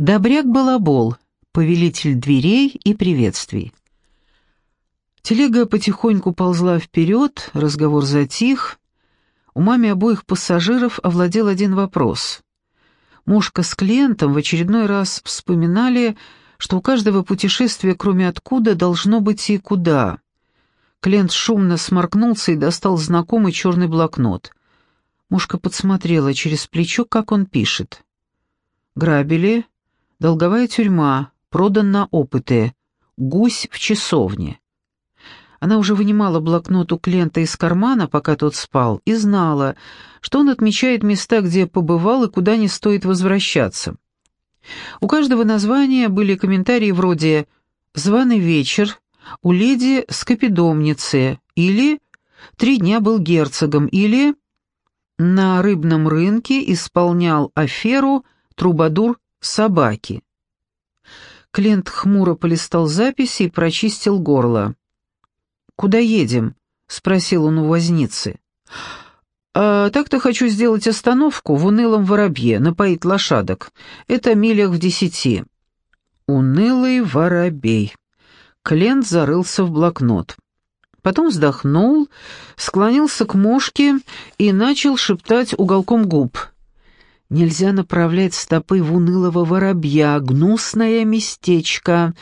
Добряк-балабол, повелитель дверей и приветствий. Телега потихоньку ползла вперед, разговор затих. У маме обоих пассажиров овладел один вопрос. Мушка с клиентом в очередной раз вспоминали, что у каждого путешествия, кроме откуда, должно быть и куда. Клиент шумно сморкнулся и достал знакомый черный блокнот. Мушка подсмотрела через плечо, как он пишет. «Грабили, Долговая тюрьма, продан на опыты. Гусь в часовне. Она уже вынимала блокнот у клиента из кармана, пока тот спал, и знала, что он отмечает места, где побывал и куда не стоит возвращаться. У каждого названия были комментарии вроде «Званый вечер», «У леди скопидомницы» или «Три дня был герцогом» или «На рыбном рынке исполнял аферу трубадур собаки. Клиент хмуро полистал записи и прочистил горло. «Куда едем?» — спросил он у возницы. «А так-то хочу сделать остановку в унылом воробье, напоить лошадок. Это милях в десяти». «Унылый воробей». Клиент зарылся в блокнот. Потом вздохнул, склонился к мушке и начал шептать уголком губ — Нельзя направлять стопы в унылого воробья, гнусное местечко,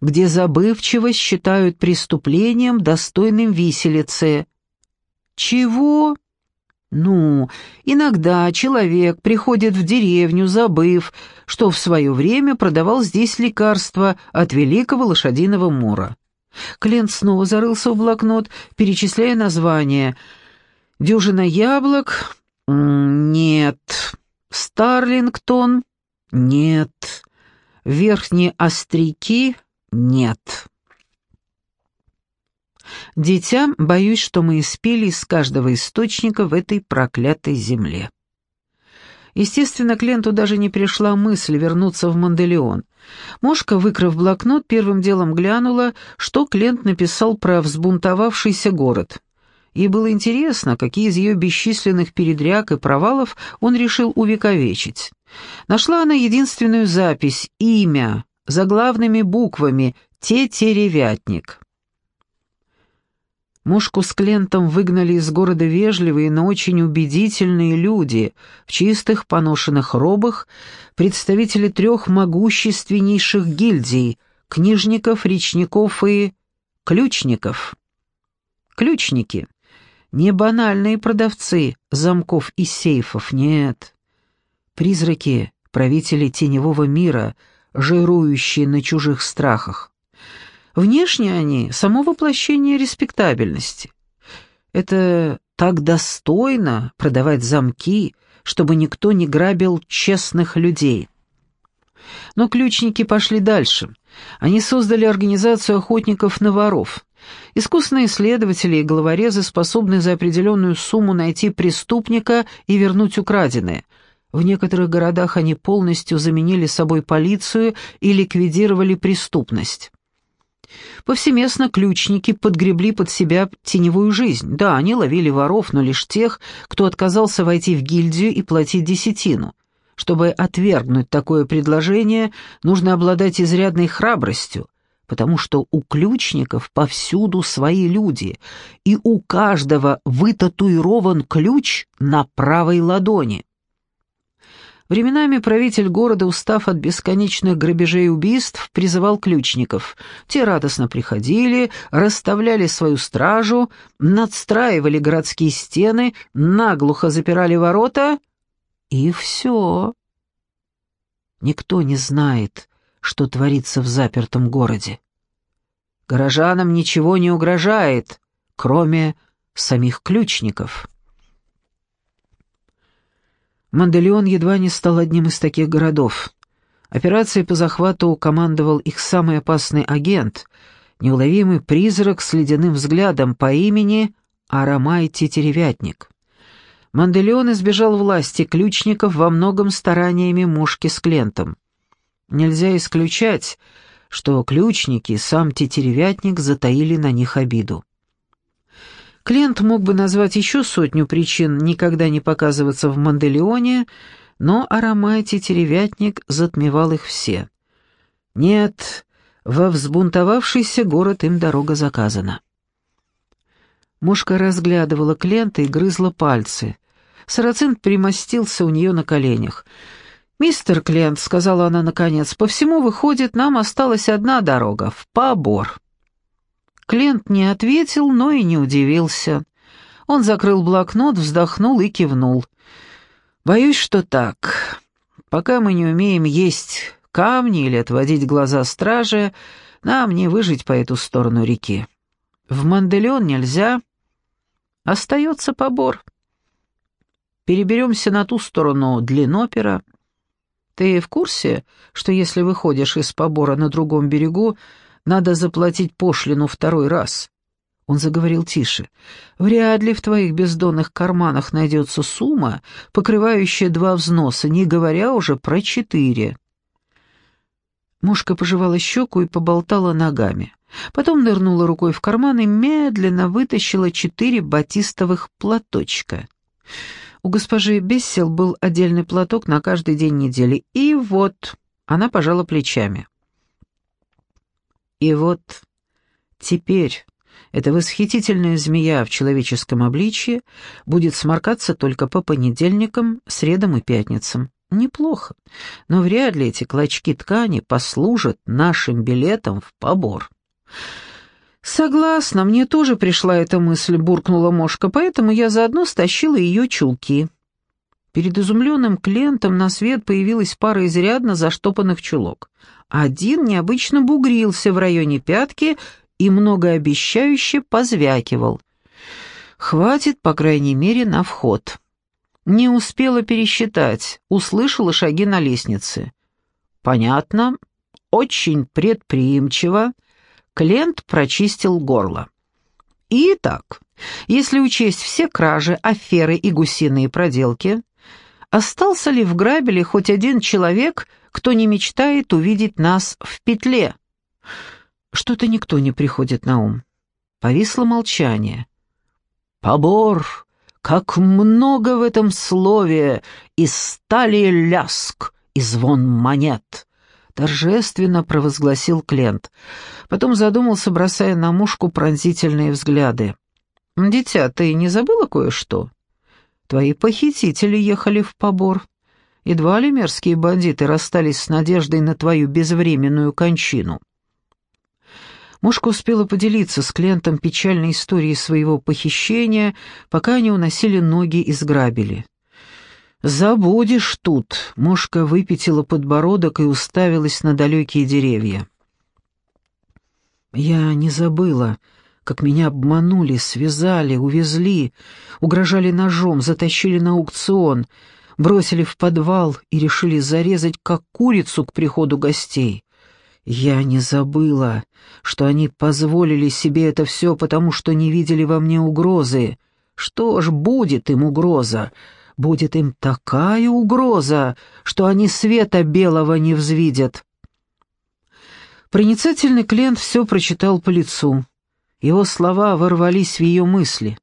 где забывчивость считают преступлением, достойным виселицы. Чего? Ну, иногда человек приходит в деревню, забыв, что в свое время продавал здесь лекарства от великого лошадиного мора. Клиент снова зарылся в блокнот, перечисляя названия. «Дюжина яблок?» «Нет». Старлингтон? Нет. Верхние острики? Нет. Дитя, боюсь, что мы испили из каждого источника в этой проклятой земле. Естественно, Кленту даже не пришла мысль вернуться в Манделеон. Мошка, выкрыв блокнот, первым делом глянула, что Клент написал про взбунтовавшийся город. Ей было интересно, какие из ее бесчисленных передряг и провалов он решил увековечить. Нашла она единственную запись «Имя» заглавными буквами «Тетеревятник». Мушку с Клентом выгнали из города вежливые, но очень убедительные люди, в чистых поношенных робах, представители трех могущественнейших гильдий — книжников, речников и ключников. Ключники не банальные продавцы замков и сейфов, нет. Призраки, правители теневого мира, жирующие на чужих страхах. Внешне они — само воплощение респектабельности. Это так достойно продавать замки, чтобы никто не грабил честных людей. Но ключники пошли дальше. Они создали организацию охотников на воров. Искусные следователи и головорезы способны за определенную сумму найти преступника и вернуть украденное. В некоторых городах они полностью заменили собой полицию и ликвидировали преступность. Повсеместно ключники подгребли под себя теневую жизнь. Да, они ловили воров, но лишь тех, кто отказался войти в гильдию и платить десятину. Чтобы отвергнуть такое предложение, нужно обладать изрядной храбростью, потому что у ключников повсюду свои люди, и у каждого вытатуирован ключ на правой ладони. Временами правитель города, устав от бесконечных грабежей и убийств, призывал ключников. Те радостно приходили, расставляли свою стражу, надстраивали городские стены, наглухо запирали ворота, и все. Никто не знает, что творится в запертом городе. Горожанам ничего не угрожает, кроме самих ключников. Манделеон едва не стал одним из таких городов. Операцией по захвату командовал их самый опасный агент, неуловимый призрак с ледяным взглядом по имени Арамай Тетеревятник. Манделеон избежал власти ключников во многом стараниями мушки с Клентом. Нельзя исключать, что ключники, сам тетеревятник затаили на них обиду. Клиент мог бы назвать еще сотню причин никогда не показываться в Манделеоне, но аромате теревятник затмевал их все. Нет, во взбунтовавшийся город им дорога заказана. Мушка разглядывала клиента и грызла пальцы. Сарацин примостился у нее на коленях. «Мистер Клент», — сказала она наконец, — «по всему выходит, нам осталась одна дорога, в Побор». Клент не ответил, но и не удивился. Он закрыл блокнот, вздохнул и кивнул. «Боюсь, что так. Пока мы не умеем есть камни или отводить глаза стражи, нам не выжить по эту сторону реки. В Манделеон нельзя. Остается побор. Переберемся на ту сторону длиннопера. Ты в курсе, что если выходишь из побора на другом берегу, надо заплатить пошлину второй раз?» Он заговорил тише. «Вряд ли в твоих бездонных карманах найдется сумма, покрывающая два взноса, не говоря уже про четыре». Мушка пожевала щеку и поболтала ногами. Потом нырнула рукой в карман и медленно вытащила четыре батистовых платочка. У госпожи Бессел был отдельный платок на каждый день недели. И вот, она пожала плечами. И вот теперь эта восхитительная змея в человеческом обличье будет сморкаться только по понедельникам, средам и пятницам. Неплохо, но вряд ли эти клочки ткани послужат нашим билетом в побор. «Согласна, мне тоже пришла эта мысль», — буркнула Мошка, «поэтому я заодно стащила ее чулки». Перед изумленным клиентом на свет появилась пара изрядно заштопанных чулок. Один необычно бугрился в районе пятки и многообещающе позвякивал. «Хватит, по крайней мере, на вход». Не успела пересчитать, услышала шаги на лестнице. Понятно, очень предприимчиво. Клент прочистил горло. Итак, если учесть все кражи, аферы и гусиные проделки, остался ли в грабеле хоть один человек, кто не мечтает увидеть нас в петле? Что-то никто не приходит на ум. Повисло молчание. «Побор!» Как много в этом слове и стали ляск, и звон монет!» Торжественно провозгласил Клент. Потом задумался, бросая на мушку пронзительные взгляды. «Дитя, ты не забыла кое-что? Твои похитители ехали в побор. Едва ли мерзкие бандиты расстались с надеждой на твою безвременную кончину». Мушка успела поделиться с клиентом печальной историей своего похищения, пока они уносили ноги из грабели. «Забудешь тут», — Мушка выпятила подбородок и уставилась на далекие деревья. «Я не забыла, как меня обманули, связали, увезли, угрожали ножом, затащили на аукцион, бросили в подвал и решили зарезать как курицу к приходу гостей. Я не забыла, что они позволили себе это все, потому что не видели во мне угрозы. Что ж, будет им угроза. Будет им такая угроза, что они света белого не взвидят. Проницательный клиент все прочитал по лицу. Его слова ворвались в ее мысли.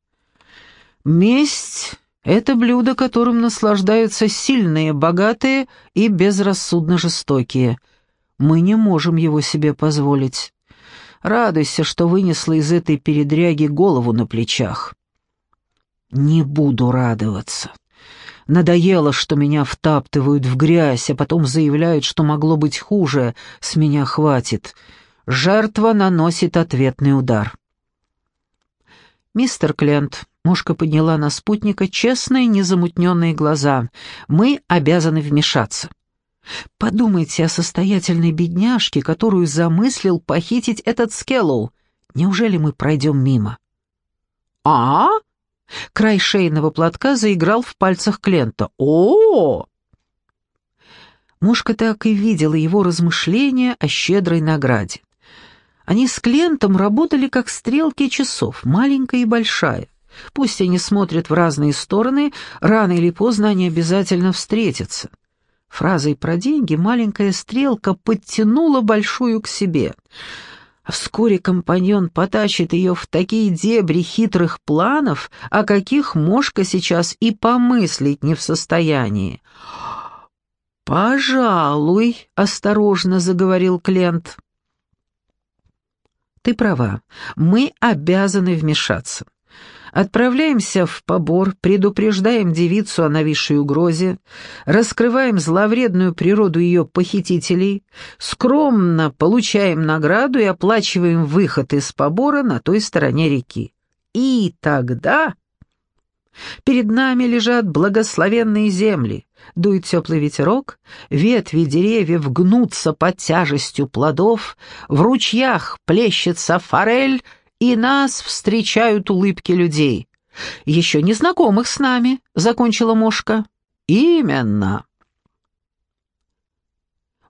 «Месть — это блюдо, которым наслаждаются сильные, богатые и безрассудно жестокие». Мы не можем его себе позволить. Радуйся, что вынесла из этой передряги голову на плечах. Не буду радоваться. Надоело, что меня втаптывают в грязь, а потом заявляют, что могло быть хуже, с меня хватит. Жертва наносит ответный удар. «Мистер Клент», — мушка подняла на спутника честные, незамутненные глаза, — «мы обязаны вмешаться». Подумайте о состоятельной бедняжке, которую замыслил похитить этот Скеллоу. Неужели мы пройдем мимо? А? Край шейного платка заиграл в пальцах Клента. О! Мушка так и видела его размышления о щедрой награде. Они с Клентом работали как стрелки часов, маленькая и большая. Пусть они смотрят в разные стороны, рано или поздно они обязательно встретятся. Фразой про деньги маленькая стрелка подтянула большую к себе. А вскоре компаньон потащит ее в такие дебри хитрых планов, о каких Мошка сейчас и помыслить не в состоянии. «Пожалуй», — осторожно заговорил Клент. «Ты права, мы обязаны вмешаться. Отправляемся в побор, предупреждаем девицу о нависшей угрозе, раскрываем зловредную природу ее похитителей, скромно получаем награду и оплачиваем выход из побора на той стороне реки. И тогда перед нами лежат благословенные земли, дует теплый ветерок, ветви деревьев гнутся под тяжестью плодов, в ручьях плещется форель — и нас встречают улыбки людей. Еще не знакомых с нами», — закончила Мошка. «Именно».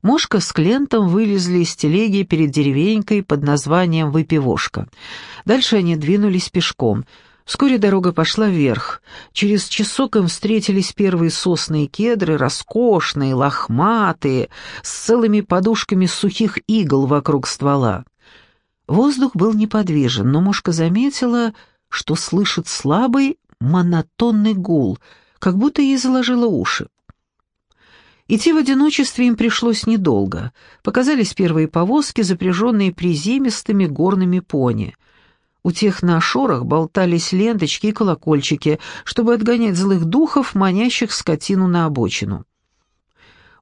Мошка с Клентом вылезли из телеги перед деревенькой под названием Выпивошка. Дальше они двинулись пешком. Вскоре дорога пошла вверх. Через часок им встретились первые сосны и кедры, роскошные, лохматые, с целыми подушками сухих игл вокруг ствола. Воздух был неподвижен, но мушка заметила, что слышит слабый, монотонный гул, как будто ей заложило уши. Идти в одиночестве им пришлось недолго. Показались первые повозки, запряженные приземистыми горными пони. У тех на шорах болтались ленточки и колокольчики, чтобы отгонять злых духов, манящих скотину на обочину.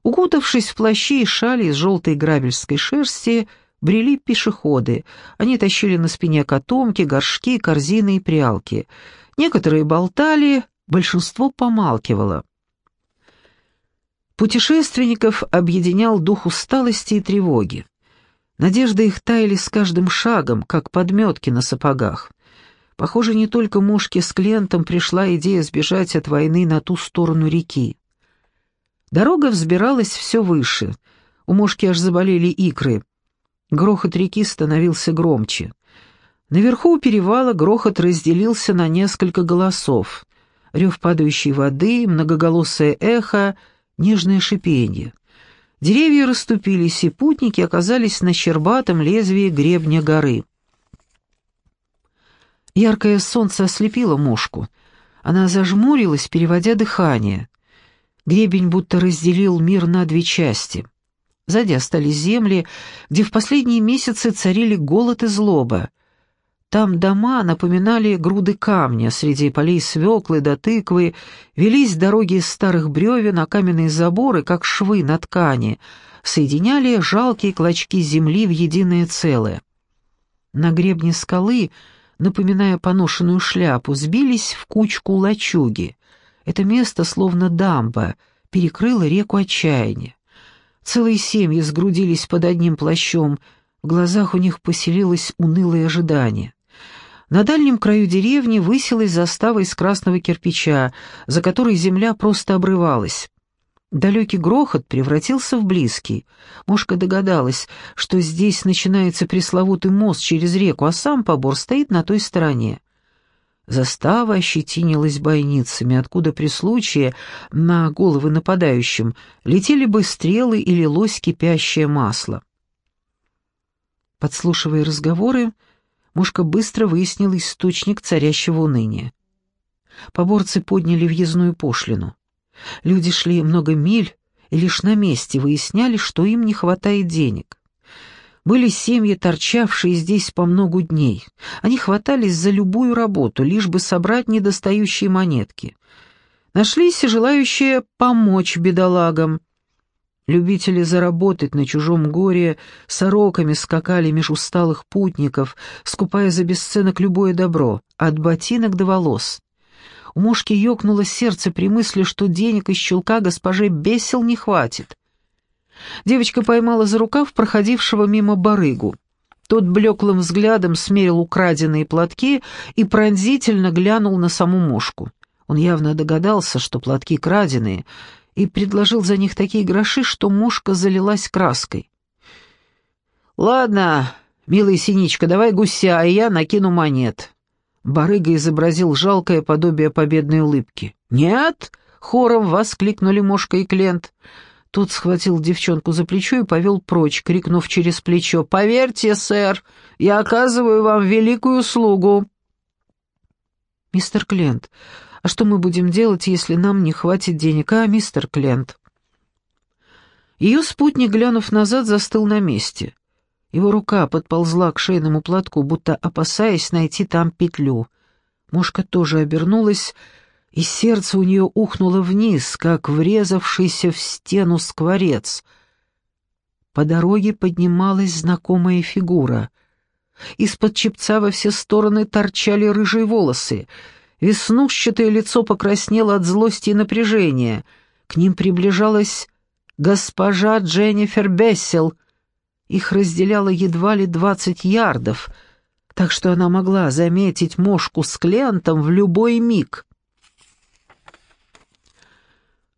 Укутавшись в плащи и шали из желтой грабельской шерсти, брели пешеходы. Они тащили на спине котомки, горшки, корзины и прялки. Некоторые болтали, большинство помалкивало. Путешественников объединял дух усталости и тревоги. Надежды их таяли с каждым шагом, как подметки на сапогах. Похоже, не только Мушке с клиентом пришла идея сбежать от войны на ту сторону реки. Дорога взбиралась все выше. У Мушки аж заболели икры. Грохот реки становился громче. Наверху у перевала грохот разделился на несколько голосов. Рев падающей воды, многоголосое эхо, нежное шипение. Деревья расступились, и путники оказались на щербатом лезвии гребня горы. Яркое солнце ослепило мушку. Она зажмурилась, переводя дыхание. Гребень будто разделил мир на две части. Сзади остались земли, где в последние месяцы царили голод и злоба. Там дома напоминали груды камня, среди полей свеклы до тыквы велись дороги из старых бревен, а каменные заборы, как швы на ткани, соединяли жалкие клочки земли в единое целое. На гребне скалы, напоминая поношенную шляпу, сбились в кучку лачуги. Это место, словно дамба, перекрыло реку отчаяния. Целые семьи сгрудились под одним плащом, в глазах у них поселилось унылое ожидание. На дальнем краю деревни высилась застава из красного кирпича, за которой земля просто обрывалась. Далекий грохот превратился в близкий. Мошка догадалась, что здесь начинается пресловутый мост через реку, а сам побор стоит на той стороне. Застава ощетинилась бойницами, откуда при случае на головы нападающим летели бы стрелы и лилось кипящее масло. Подслушивая разговоры, Мушка быстро выяснила источник царящего уныния. Поборцы подняли въездную пошлину. Люди шли много миль и лишь на месте выясняли, что им не хватает денег. Были семьи, торчавшие здесь по многу дней. Они хватались за любую работу, лишь бы собрать недостающие монетки. Нашлись и желающие помочь бедолагам. Любители заработать на чужом горе сороками скакали меж усталых путников, скупая за бесценок любое добро, от ботинок до волос. У мушки ёкнуло сердце при мысли, что денег из чулка госпоже Бесел не хватит. Девочка поймала за рукав проходившего мимо барыгу. Тот блеклым взглядом смерил украденные платки и пронзительно глянул на саму мушку. Он явно догадался, что платки краденые, и предложил за них такие гроши, что мушка залилась краской. «Ладно, милая синичка, давай гуся, а я накину монет». Барыга изобразил жалкое подобие победной улыбки. «Нет!» — хором воскликнули Мошка и Клент. Тот схватил девчонку за плечо и повел прочь, крикнув через плечо «Поверьте, сэр, я оказываю вам великую услугу». «Мистер Клент, а что мы будем делать, если нам не хватит денег, а, мистер Клент?» Ее спутник, глянув назад, застыл на месте. Его рука подползла к шейному платку, будто опасаясь найти там петлю. Мошка тоже обернулась, и сердце у нее ухнуло вниз, как врезавшийся в стену скворец. По дороге поднималась знакомая фигура. Из-под чепца во все стороны торчали рыжие волосы. Веснушчатое лицо покраснело от злости и напряжения. К ним приближалась госпожа Дженнифер Бессел — их разделяло едва ли двадцать ярдов, так что она могла заметить мошку с клиентом в любой миг.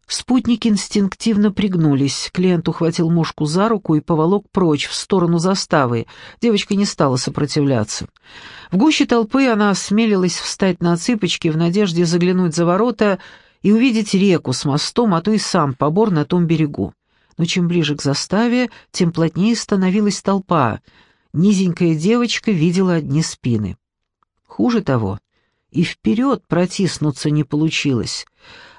Спутники инстинктивно пригнулись. Клиент ухватил мушку за руку и поволок прочь, в сторону заставы. Девочка не стала сопротивляться. В гуще толпы она осмелилась встать на цыпочки в надежде заглянуть за ворота и увидеть реку с мостом, а то и сам побор на том берегу но чем ближе к заставе, тем плотнее становилась толпа. Низенькая девочка видела одни спины. Хуже того, и вперед протиснуться не получилось,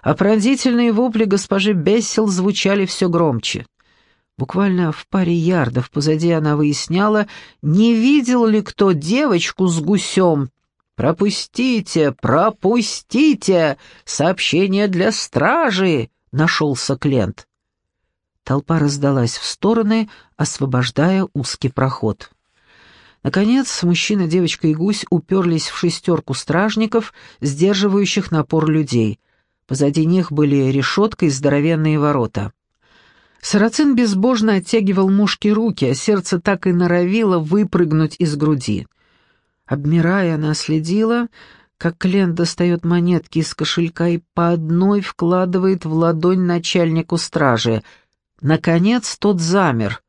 а пронзительные вопли госпожи Бессел звучали все громче. Буквально в паре ярдов позади она выясняла, не видел ли кто девочку с гусем. «Пропустите, пропустите! Сообщение для стражи!» — нашелся Клент. Толпа раздалась в стороны, освобождая узкий проход. Наконец, мужчина, девочка и гусь уперлись в шестерку стражников, сдерживающих напор людей. Позади них были решетка и здоровенные ворота. Сарацин безбожно оттягивал мушки руки, а сердце так и норовило выпрыгнуть из груди. Обмирая, она следила, как Клен достает монетки из кошелька и по одной вкладывает в ладонь начальнику стражи — Наконец тот замер,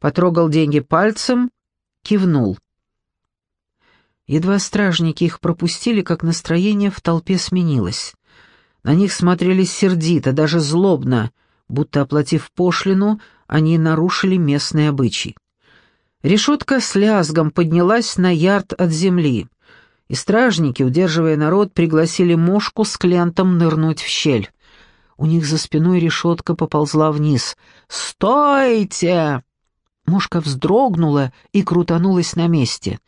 потрогал деньги пальцем, кивнул. Едва стражники их пропустили, как настроение в толпе сменилось. На них смотрели сердито, даже злобно, будто, оплатив пошлину, они нарушили местный обычай. Решетка с лязгом поднялась на ярд от земли, и стражники, удерживая народ, пригласили мошку с клиентом нырнуть в щель. У них за спиной решетка поползла вниз. «Стойте!» Мушка вздрогнула и крутанулась на месте.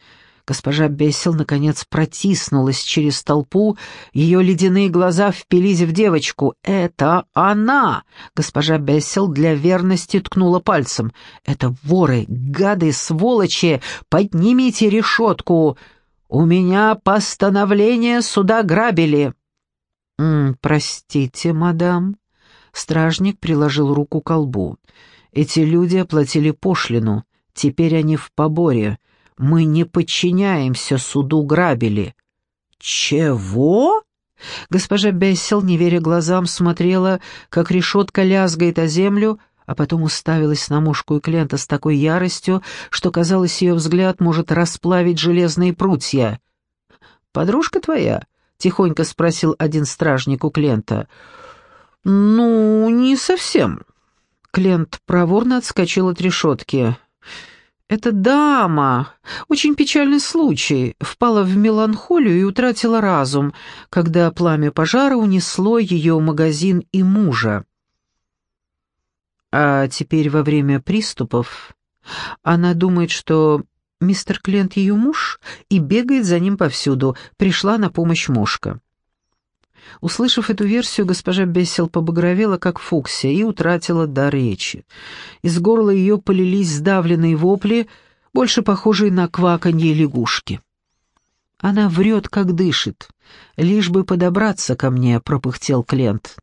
Госпожа Бессел, наконец, протиснулась через толпу, ее ледяные глаза впились в девочку. «Это она!» Госпожа Бессел для верности ткнула пальцем. «Это воры, гады, сволочи! Поднимите решетку! У меня постановление суда грабили!» «М -м, «Простите, мадам». Стражник приложил руку к колбу. «Эти люди оплатили пошлину. Теперь они в поборе. Мы не подчиняемся суду грабили». «Чего?» Госпожа Бессел, не веря глазам, смотрела, как решетка лязгает о землю, а потом уставилась на мушку и клиента с такой яростью, что, казалось, ее взгляд может расплавить железные прутья. «Подружка твоя?» — тихонько спросил один стражник у Клента. «Ну, не совсем». Клент проворно отскочил от решетки. «Это дама. Очень печальный случай. Впала в меланхолию и утратила разум, когда пламя пожара унесло ее магазин и мужа. А теперь во время приступов она думает, что Мистер Клент ее муж и бегает за ним повсюду. Пришла на помощь мошка. Услышав эту версию, госпожа Бессел побагровела, как фуксия, и утратила дар речи. Из горла ее полились сдавленные вопли, больше похожие на кваканье лягушки. «Она врет, как дышит. Лишь бы подобраться ко мне», — пропыхтел Клент.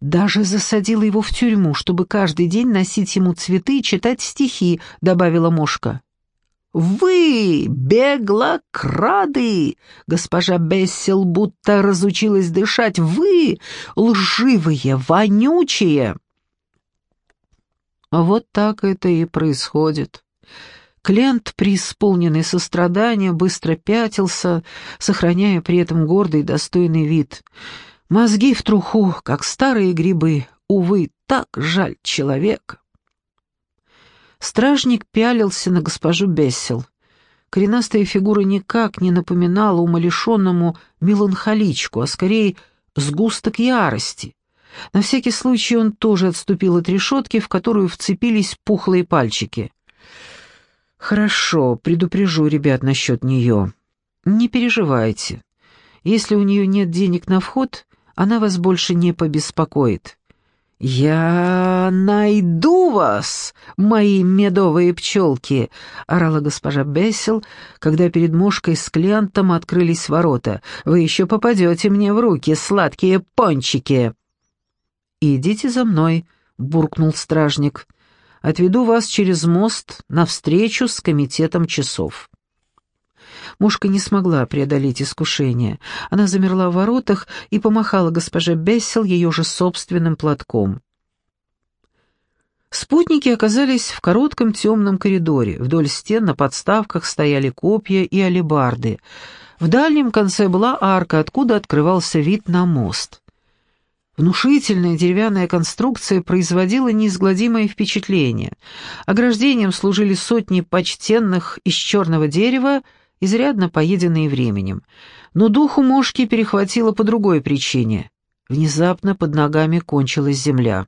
«Даже засадила его в тюрьму, чтобы каждый день носить ему цветы и читать стихи», — добавила Мошка. «Вы, беглокрады!» Госпожа Бессел будто разучилась дышать. «Вы, лживые, вонючие!» Вот так это и происходит. Клиент, преисполненный сострадания, быстро пятился, сохраняя при этом гордый и достойный вид. Мозги в труху, как старые грибы. Увы, так жаль человека. Стражник пялился на госпожу Бессел. Коренастая фигура никак не напоминала умалишенному меланхоличку, а скорее сгусток ярости. На всякий случай он тоже отступил от решетки, в которую вцепились пухлые пальчики. «Хорошо, предупрежу ребят насчет нее. Не переживайте. Если у нее нет денег на вход, она вас больше не побеспокоит. «Я найду вас, мои медовые пчелки!» — орала госпожа Бессел, когда перед мушкой с клиентом открылись ворота. «Вы еще попадете мне в руки, сладкие пончики!» «Идите за мной», — буркнул стражник. «Отведу вас через мост на встречу с комитетом часов». Мушка не смогла преодолеть искушение. Она замерла в воротах и помахала госпоже Бессел ее же собственным платком. Спутники оказались в коротком темном коридоре. Вдоль стен на подставках стояли копья и алебарды. В дальнем конце была арка, откуда открывался вид на мост. Внушительная деревянная конструкция производила неизгладимое впечатление. Ограждением служили сотни почтенных из черного дерева изрядно поеденные временем. Но духу мошки перехватило по другой причине. Внезапно под ногами кончилась земля.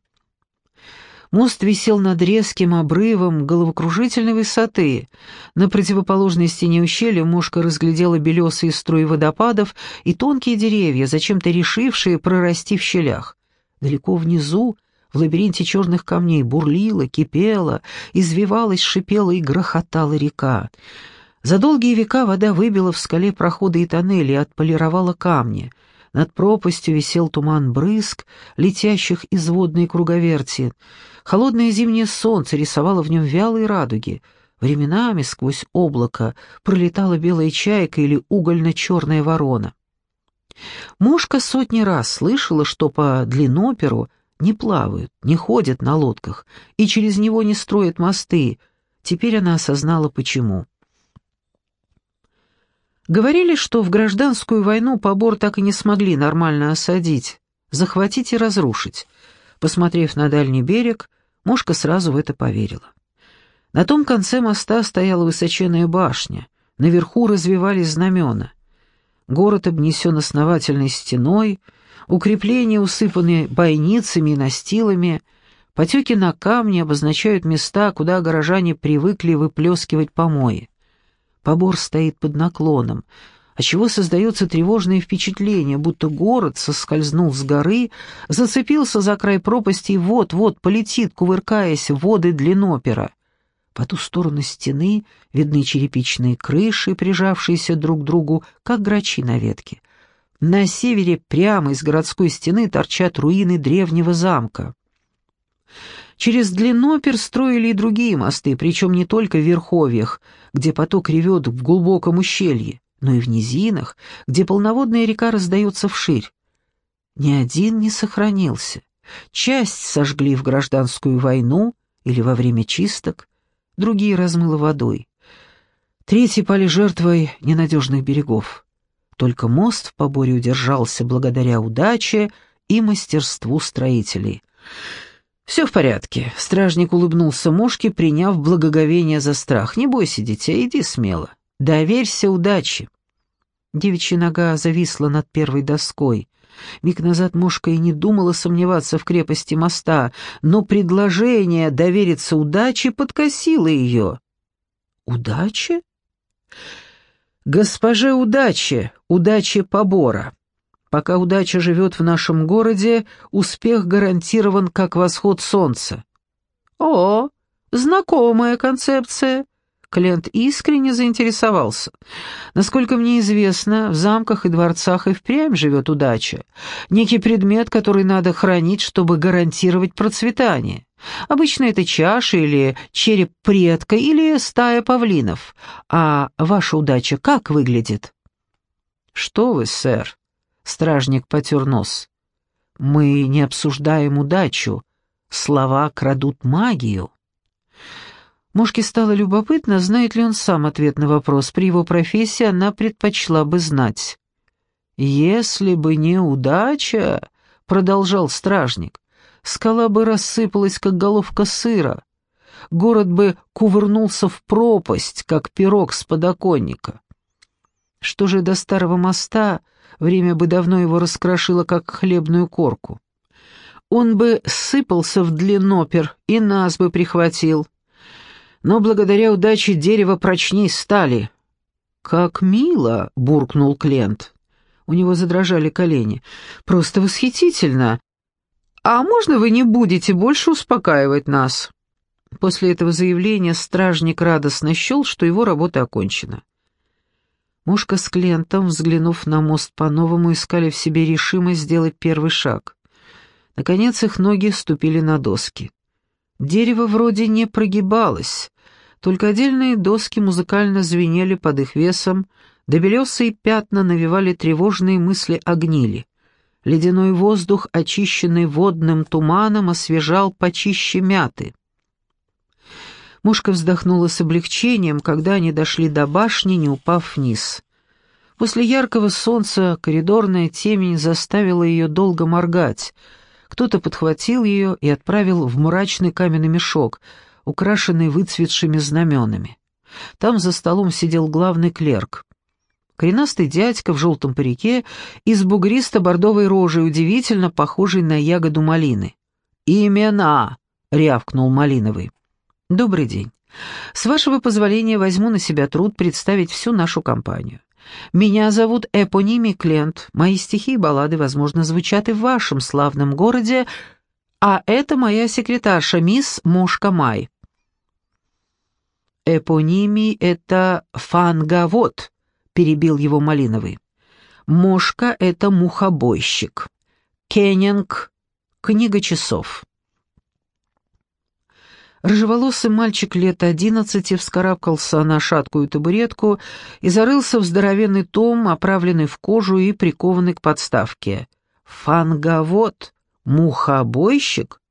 Мост висел над резким обрывом головокружительной высоты. На противоположной стене ущелья мушка разглядела белесые струи водопадов и тонкие деревья, зачем-то решившие прорасти в щелях. Далеко внизу, в лабиринте черных камней, бурлила, кипела, извивалась, шипела и грохотала река. За долгие века вода выбила в скале проходы и тоннели и отполировала камни. Над пропастью висел туман брызг, летящих из водной круговерти. Холодное зимнее солнце рисовало в нем вялые радуги. Временами сквозь облако пролетала белая чайка или угольно-черная ворона. Мушка сотни раз слышала, что по длинноперу не плавают, не ходят на лодках и через него не строят мосты. Теперь она осознала, почему. Говорили, что в гражданскую войну побор так и не смогли нормально осадить, захватить и разрушить. Посмотрев на дальний берег, Мошка сразу в это поверила. На том конце моста стояла высоченная башня, наверху развивались знамена. Город обнесен основательной стеной, укрепления усыпаны бойницами и настилами, потеки на камне обозначают места, куда горожане привыкли выплескивать помои. Побор стоит под наклоном, отчего создается тревожное впечатление, будто город соскользнул с горы, зацепился за край пропасти и вот-вот полетит, кувыркаясь в воды длиннопера. По ту сторону стены видны черепичные крыши, прижавшиеся друг к другу, как грачи на ветке. На севере прямо из городской стены торчат руины древнего замка. Через Длиннопер строили и другие мосты, причем не только в верховьях, где поток ревет в глубоком ущелье, но и в низинах, где полноводная река раздается вширь. Ни один не сохранился. Часть сожгли в гражданскую войну или во время чисток, другие размыло водой. Третьи пали жертвой ненадежных берегов. Только мост в поборе удержался благодаря удаче и мастерству строителей. «Все в порядке», — стражник улыбнулся мушке, приняв благоговение за страх. «Не бойся, дитя, иди смело. Доверься удаче». Девичья нога зависла над первой доской. Миг назад мушка и не думала сомневаться в крепости моста, но предложение довериться удаче подкосило ее. «Удача?» «Госпоже удачи, удачи побора». Пока удача живет в нашем городе, успех гарантирован как восход солнца». «О, знакомая концепция». Клиент искренне заинтересовался. Насколько мне известно, в замках и дворцах и впрямь живет удача. Некий предмет, который надо хранить, чтобы гарантировать процветание. Обычно это чаша или череп предка или стая павлинов. А ваша удача как выглядит? Что вы, сэр? Стражник потер нос. «Мы не обсуждаем удачу. Слова крадут магию». Мушке стало любопытно, знает ли он сам ответ на вопрос. При его профессии она предпочла бы знать. «Если бы не удача», — продолжал стражник, — «скала бы рассыпалась, как головка сыра. Город бы кувырнулся в пропасть, как пирог с подоконника. Что же до старого моста, Время бы давно его раскрошило, как хлебную корку. Он бы сыпался в длиннопер и нас бы прихватил. Но благодаря удаче дерево прочней стали. «Как мило!» — буркнул Клент. У него задрожали колени. «Просто восхитительно! А можно вы не будете больше успокаивать нас?» После этого заявления стражник радостно счел, что его работа окончена. Мушка с Клентом, взглянув на мост по-новому, искали в себе решимость сделать первый шаг. Наконец их ноги ступили на доски. Дерево вроде не прогибалось, только отдельные доски музыкально звенели под их весом, да белесые пятна навевали тревожные мысли о гнили. Ледяной воздух, очищенный водным туманом, освежал почище мяты. Мушка вздохнула с облегчением, когда они дошли до башни, не упав вниз. После яркого солнца коридорная темень заставила ее долго моргать. Кто-то подхватил ее и отправил в мрачный каменный мешок, украшенный выцветшими знаменами. Там за столом сидел главный клерк. Коренастый дядька в желтом парике и с бугристо-бордовой рожей, удивительно похожей на ягоду малины. «Имена!» — рявкнул Малиновый. «Добрый день. С вашего позволения возьму на себя труд представить всю нашу компанию. Меня зовут Эпоними Клент. Мои стихи и баллады, возможно, звучат и в вашем славном городе, а это моя секретарша, мисс Мушка Май». «Эпонимий — это фанговод», перебил его Малиновый. Мошка — это мухобойщик. Кеннинг — книга часов. Рыжеволосый мальчик лет одиннадцати вскарабкался на шаткую табуретку и зарылся в здоровенный том, оправленный в кожу и прикованный к подставке. Фанговод? Мухобойщик?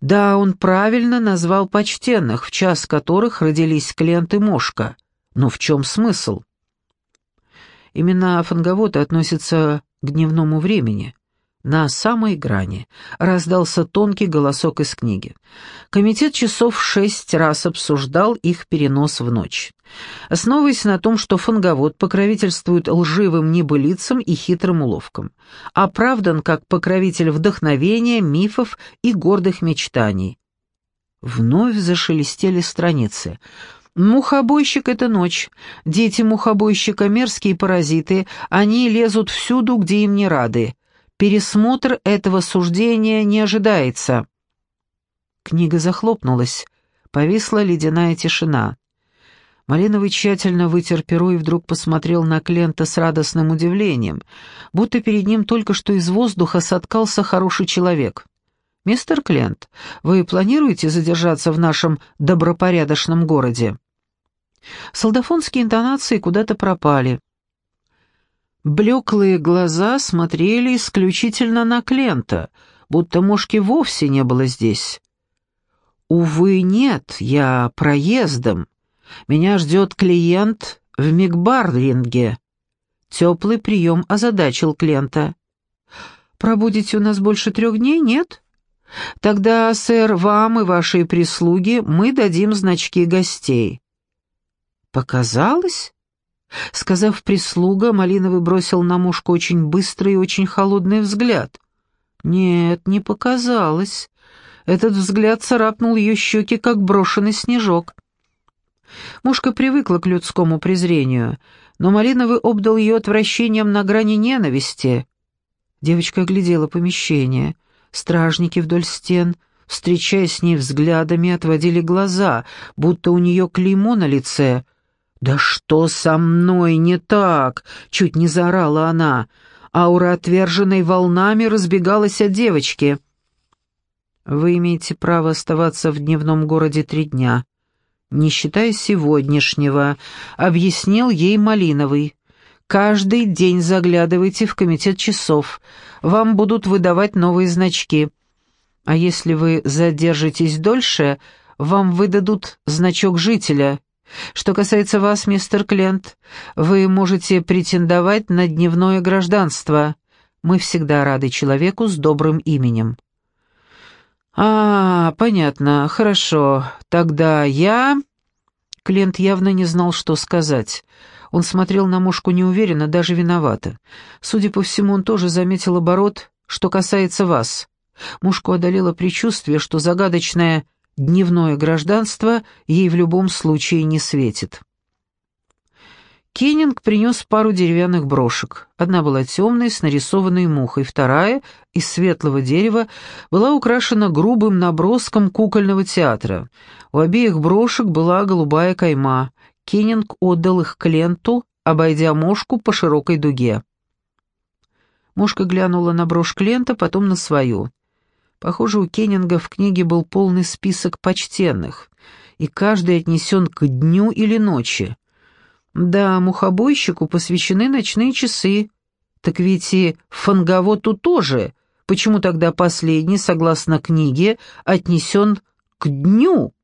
Да, он правильно назвал почтенных, в час которых родились Клент и Мошка. Но в чем смысл? Именно фанговоты относятся к дневному времени. На самой грани раздался тонкий голосок из книги. Комитет часов шесть раз обсуждал их перенос в ночь, основываясь на том, что фанговод покровительствует лживым небылицам и хитрым уловкам, оправдан как покровитель вдохновения, мифов и гордых мечтаний. Вновь зашелестели страницы — Мухобойщик — это ночь. Дети мухобойщика — мерзкие паразиты, они лезут всюду, где им не рады. Пересмотр этого суждения не ожидается. Книга захлопнулась. Повисла ледяная тишина. Малиновый тщательно вытер перо и вдруг посмотрел на Клента с радостным удивлением, будто перед ним только что из воздуха соткался хороший человек. «Мистер Клент, вы планируете задержаться в нашем добропорядочном городе?» Солдафонские интонации куда-то пропали. Блеклые глаза смотрели исключительно на Клента, будто мошки вовсе не было здесь. «Увы, нет, я проездом. Меня ждет клиент в Мигбарлинге». Теплый прием озадачил Клента. «Пробудете у нас больше трех дней, нет?» Тогда, сэр, вам и вашей прислуге мы дадим значки гостей». «Показалось?» Сказав прислуга, Малиновый бросил на мушку очень быстрый и очень холодный взгляд. «Нет, не показалось. Этот взгляд царапнул ее щеки, как брошенный снежок». Мушка привыкла к людскому презрению, но Малиновый обдал ее отвращением на грани ненависти. Девочка оглядела помещение — Стражники вдоль стен, встречаясь с ней взглядами, отводили глаза, будто у нее клеймо на лице. «Да что со мной не так?» — чуть не заорала она. Аура отверженной волнами разбегалась от девочки. «Вы имеете право оставаться в дневном городе три дня, не считая сегодняшнего», — объяснил ей Малиновый. Каждый день заглядывайте в комитет часов. Вам будут выдавать новые значки. А если вы задержитесь дольше, вам выдадут значок жителя. Что касается вас, мистер Клент, вы можете претендовать на дневное гражданство. Мы всегда рады человеку с добрым именем. А, понятно, хорошо. Тогда я... Клент явно не знал, что сказать. Он смотрел на мушку неуверенно, даже виновато. Судя по всему, он тоже заметил оборот, что касается вас. Мушку одолело предчувствие, что загадочное дневное гражданство ей в любом случае не светит. Кеннинг принес пару деревянных брошек. Одна была темной, с нарисованной мухой, вторая, из светлого дерева, была украшена грубым наброском кукольного театра. У обеих брошек была голубая кайма. Кеннинг отдал их Кленту, обойдя мошку по широкой дуге. Мошка глянула на брошь Клента, потом на свою. Похоже, у Кеннинга в книге был полный список почтенных, и каждый отнесен к дню или ночи. Да, мухобойщику посвящены ночные часы. Так ведь и Фанговоту тоже. Почему тогда последний, согласно книге, отнесен к дню?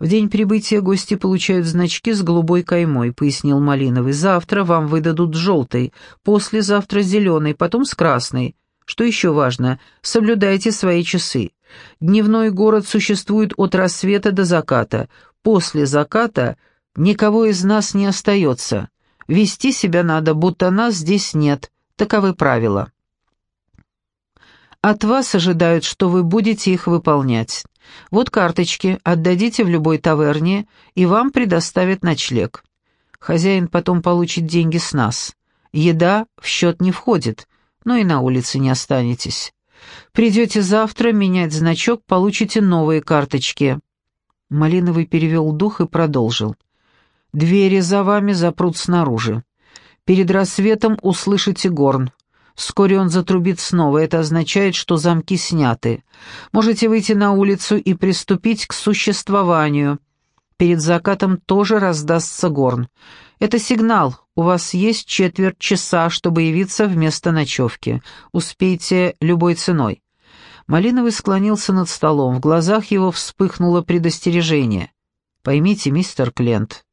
В день прибытия гости получают значки с голубой каймой, пояснил Малиновый. Завтра вам выдадут желтый, послезавтра зеленый, потом с красной. Что еще важно, соблюдайте свои часы. Дневной город существует от рассвета до заката. После заката – Никого из нас не остается. Вести себя надо, будто нас здесь нет. Таковы правила. От вас ожидают, что вы будете их выполнять. Вот карточки, отдадите в любой таверне, и вам предоставят ночлег. Хозяин потом получит деньги с нас. Еда в счет не входит, но и на улице не останетесь. Придете завтра менять значок, получите новые карточки». Малиновый перевел дух и продолжил. Двери за вами запрут снаружи. Перед рассветом услышите горн. Вскоре он затрубит снова, это означает, что замки сняты. Можете выйти на улицу и приступить к существованию. Перед закатом тоже раздастся горн. Это сигнал, у вас есть четверть часа, чтобы явиться вместо ночевки. Успейте любой ценой. Малиновый склонился над столом, в глазах его вспыхнуло предостережение. «Поймите, мистер Клент,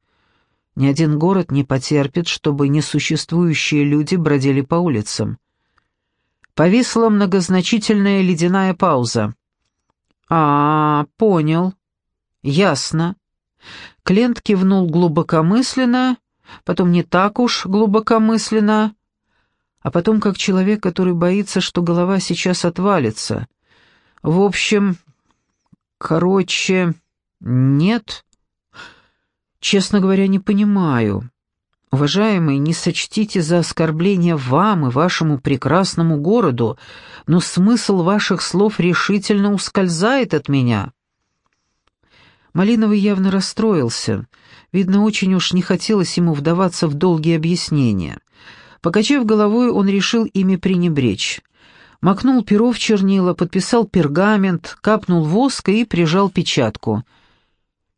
ни один город не потерпит, чтобы несуществующие люди бродили по улицам. Повисла многозначительная ледяная пауза. «А, понял. Ясно». Клент кивнул глубокомысленно, потом не так уж глубокомысленно, а потом как человек, который боится, что голова сейчас отвалится. В общем, короче, нет, Честно говоря, не понимаю. Уважаемый, не сочтите за оскорбление вам и вашему прекрасному городу, но смысл ваших слов решительно ускользает от меня. Малиновый явно расстроился. Видно, очень уж не хотелось ему вдаваться в долгие объяснения. Покачав головой, он решил ими пренебречь. Макнул перо в чернила, подписал пергамент, капнул воска и прижал печатку —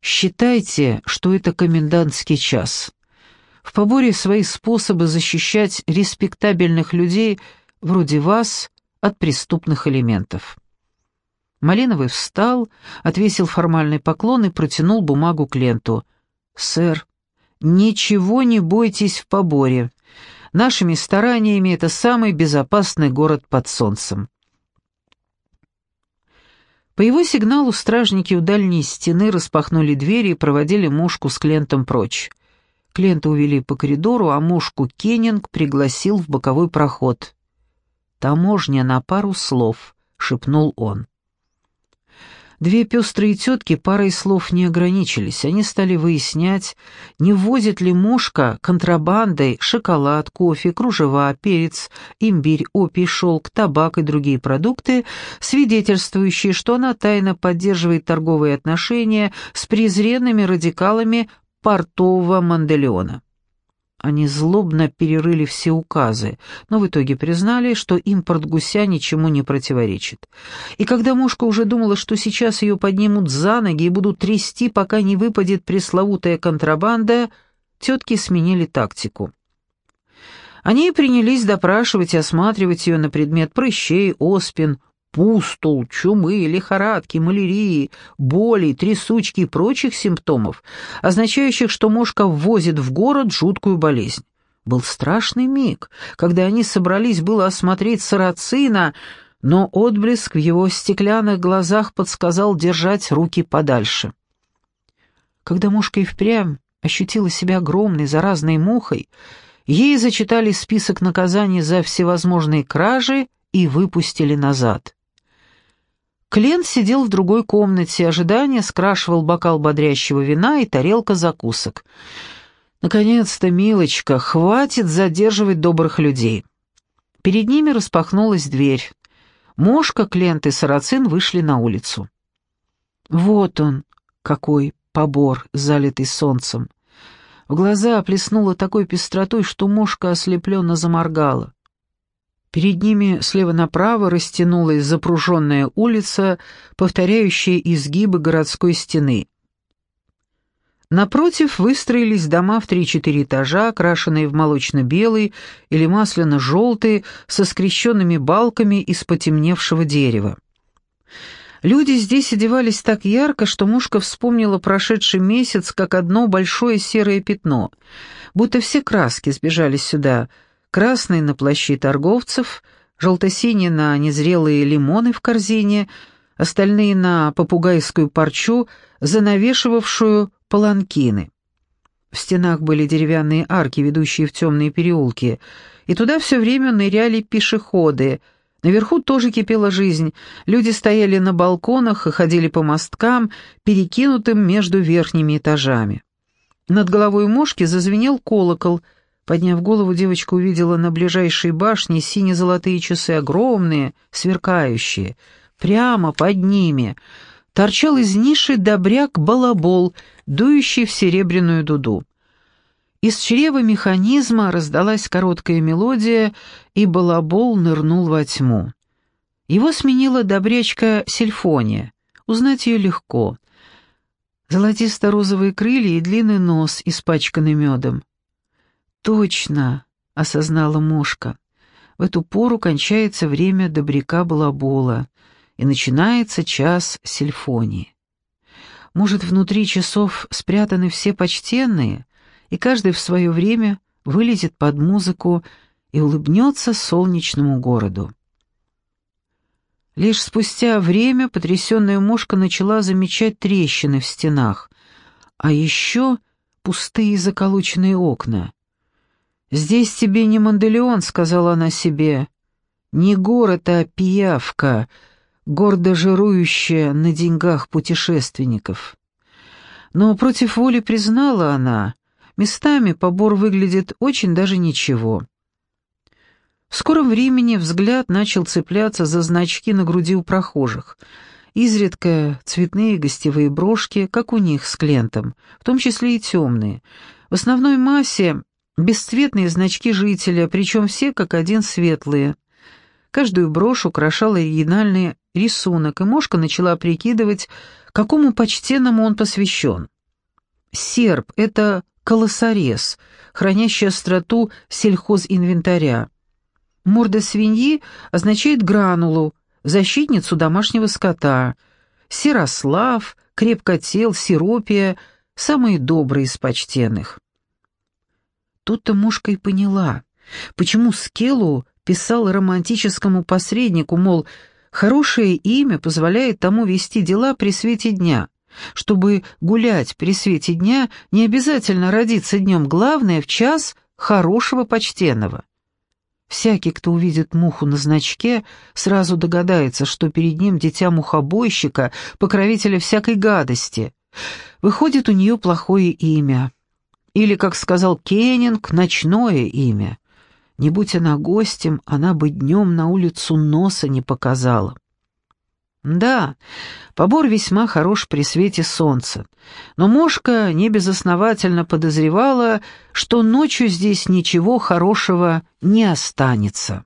Считайте, что это комендантский час. В поборе свои способы защищать респектабельных людей вроде вас от преступных элементов. Малиновый встал, отвесил формальный поклон и протянул бумагу Кленту. «Сэр, ничего не бойтесь в поборе. Нашими стараниями это самый безопасный город под солнцем. По его сигналу стражники у дальней стены распахнули двери и проводили мушку с Клентом прочь. Клента увели по коридору, а мушку Кеннинг пригласил в боковой проход. «Таможня на пару слов», — шепнул он. Две пестрые тетки парой слов не ограничились. Они стали выяснять, не возит ли мушка контрабандой шоколад, кофе, кружева, перец, имбирь, опий, шелк, табак и другие продукты, свидетельствующие, что она тайно поддерживает торговые отношения с презренными радикалами портового Манделеона. Они злобно перерыли все указы, но в итоге признали, что импорт гуся ничему не противоречит. И когда мушка уже думала, что сейчас ее поднимут за ноги и будут трясти, пока не выпадет пресловутая контрабанда, тетки сменили тактику. Они принялись допрашивать и осматривать ее на предмет прыщей, оспин, пустул, чумы, лихорадки, малярии, боли, трясучки и прочих симптомов, означающих, что мошка ввозит в город жуткую болезнь. Был страшный миг, когда они собрались было осмотреть сарацина, но отблеск в его стеклянных глазах подсказал держать руки подальше. Когда мушка и впрямь ощутила себя огромной заразной мухой, ей зачитали список наказаний за всевозможные кражи и выпустили назад. Клент сидел в другой комнате, ожидания скрашивал бокал бодрящего вина и тарелка закусок. Наконец-то, милочка, хватит задерживать добрых людей. Перед ними распахнулась дверь. Мошка, Клент и Сарацин вышли на улицу. Вот он, какой побор, залитый солнцем. В глаза плеснуло такой пестротой, что мошка ослепленно заморгала. Перед ними слева направо растянулась запруженная улица, повторяющая изгибы городской стены. Напротив выстроились дома в три-четыре этажа, окрашенные в молочно-белый или масляно-желтый, со скрещенными балками из потемневшего дерева. Люди здесь одевались так ярко, что мушка вспомнила прошедший месяц как одно большое серое пятно, будто все краски сбежались сюда — красный на плащи торговцев, желто-синий на незрелые лимоны в корзине, остальные на попугайскую парчу, занавешивавшую паланкины. В стенах были деревянные арки, ведущие в темные переулки, и туда все время ныряли пешеходы. Наверху тоже кипела жизнь. Люди стояли на балконах и ходили по мосткам, перекинутым между верхними этажами. Над головой мошки зазвенел колокол — Подняв голову, девочка увидела на ближайшей башне сине-золотые часы, огромные, сверкающие. Прямо под ними торчал из ниши добряк-балабол, дующий в серебряную дуду. Из чрева механизма раздалась короткая мелодия, и балабол нырнул во тьму. Его сменила добрячка Сильфония. Узнать ее легко. Золотисто-розовые крылья и длинный нос, испачканный медом. «Точно!» — осознала Мошка. В эту пору кончается время добряка Балабола, и начинается час сильфонии. Может, внутри часов спрятаны все почтенные, и каждый в свое время вылезет под музыку и улыбнется солнечному городу. Лишь спустя время потрясенная мушка начала замечать трещины в стенах, а еще пустые заколоченные окна. «Здесь тебе не Манделеон», — сказала она себе, — «не город, а пиявка, гордо жирующая на деньгах путешественников». Но против воли признала она, местами побор выглядит очень даже ничего. В скором времени взгляд начал цепляться за значки на груди у прохожих. Изредка цветные гостевые брошки, как у них с клиентом, в том числе и темные. В основной массе Бесцветные значки жителя, причем все как один светлые. Каждую брошь украшал оригинальный рисунок, и Мошка начала прикидывать, какому почтенному он посвящен. Серп — это колосорез, хранящий остроту сельхозинвентаря. Морда свиньи означает гранулу, защитницу домашнего скота. Серослав, крепкотел, сиропия — самые добрые из почтенных. Тут-то мушка и поняла, почему Скеллу писал романтическому посреднику, мол, хорошее имя позволяет тому вести дела при свете дня. Чтобы гулять при свете дня, не обязательно родиться днем, главное — в час хорошего почтенного. Всякий, кто увидит муху на значке, сразу догадается, что перед ним дитя мухобойщика, покровителя всякой гадости. Выходит, у нее плохое имя. Или, как сказал Кеннинг, ночное имя. Не будь она гостем, она бы днем на улицу носа не показала. Да, побор весьма хорош при свете солнца, но Мошка небезосновательно подозревала, что ночью здесь ничего хорошего не останется.